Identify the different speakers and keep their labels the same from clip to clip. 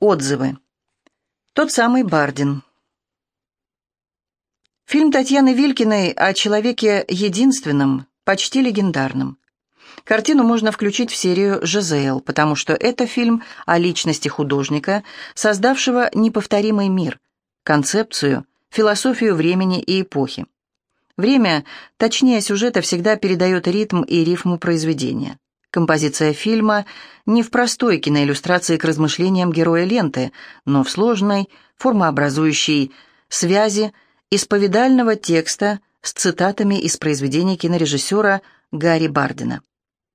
Speaker 1: Отзывы. Тот самый Бардин. Фильм Татьяны Вилькиной о человеке единственном, почти легендарном. Картину можно включить в серию «Жизел», потому что это фильм о личности художника, создавшего неповторимый мир, концепцию, философию времени и эпохи. Время, точнее сюжета, всегда передает ритм и рифму произведения. Композиция фильма не в простой киноиллюстрации к размышлениям героя ленты, но в сложной, формообразующей связи исповедального текста с цитатами из произведений кинорежиссера Гарри Бардина.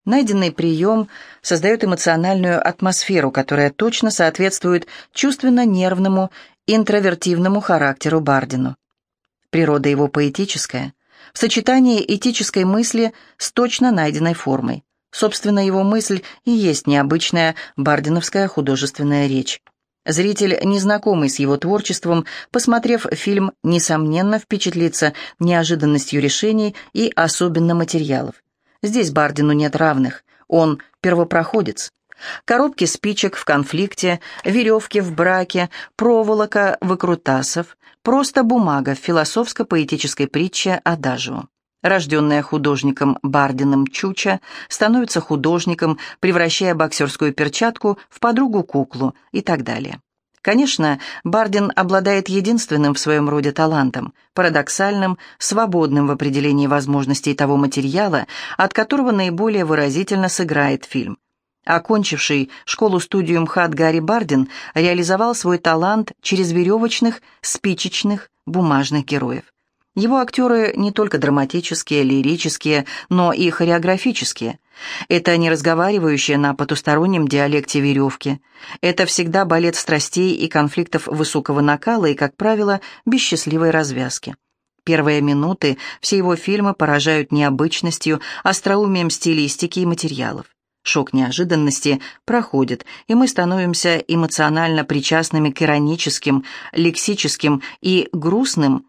Speaker 1: Найденный прием создает эмоциональную атмосферу, которая точно соответствует чувственно-нервному, интровертивному характеру Бардину. Природа его поэтическая, в сочетании этической мысли с точно найденной формой. Собственно, его мысль и есть необычная бардиновская художественная речь. Зритель, незнакомый с его творчеством, посмотрев фильм, несомненно впечатлится неожиданностью решений и особенно материалов. Здесь Бардину нет равных, он первопроходец. Коробки спичек в конфликте, веревки в браке, проволока выкрутасов, просто бумага в философско-поэтической притче «Адажио». Рожденная художником Бардином Чуча становится художником, превращая боксерскую перчатку в подругу-куклу и так далее. Конечно, Бардин обладает единственным в своем роде талантом, парадоксальным, свободным в определении возможностей того материала, от которого наиболее выразительно сыграет фильм. Окончивший школу-студию МХАТ Гарри Бардин реализовал свой талант через веревочных, спичечных, бумажных героев. Его актеры не только драматические, лирические, но и хореографические. Это не разговаривающие на потустороннем диалекте веревки. Это всегда балет страстей и конфликтов высокого накала и, как правило, бесчастливой развязки. Первые минуты все его фильмы поражают необычностью, остроумием стилистики и материалов. Шок неожиданности проходит, и мы становимся эмоционально причастными к ироническим, лексическим и грустным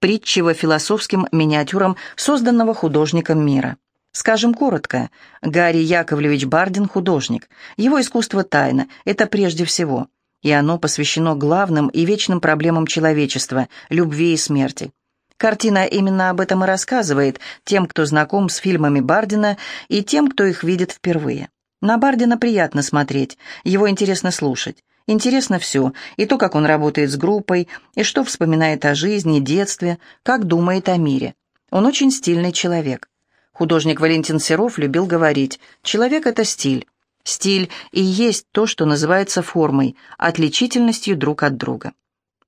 Speaker 1: притчево-философским миниатюрам созданного художником мира. Скажем коротко, Гарри Яковлевич Бардин – художник. Его искусство тайна, это прежде всего. И оно посвящено главным и вечным проблемам человечества – любви и смерти. Картина именно об этом и рассказывает тем, кто знаком с фильмами Бардина и тем, кто их видит впервые. На Бардина приятно смотреть, его интересно слушать. Интересно все, и то, как он работает с группой, и что вспоминает о жизни, детстве, как думает о мире. Он очень стильный человек. Художник Валентин Серов любил говорить, человек — это стиль. Стиль и есть то, что называется формой, отличительностью друг от друга.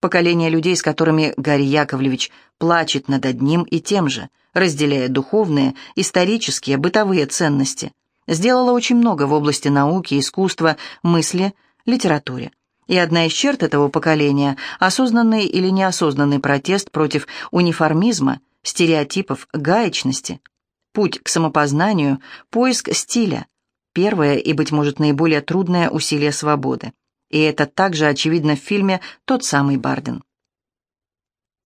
Speaker 1: Поколение людей, с которыми Гарри Яковлевич плачет над одним и тем же, разделяя духовные, исторические, бытовые ценности, сделало очень много в области науки, искусства, мысли – литературе. И одна из черт этого поколения – осознанный или неосознанный протест против униформизма, стереотипов, гаечности. Путь к самопознанию, поиск стиля – первое и, быть может, наиболее трудное усилие свободы. И это также очевидно в фильме «Тот самый Барден».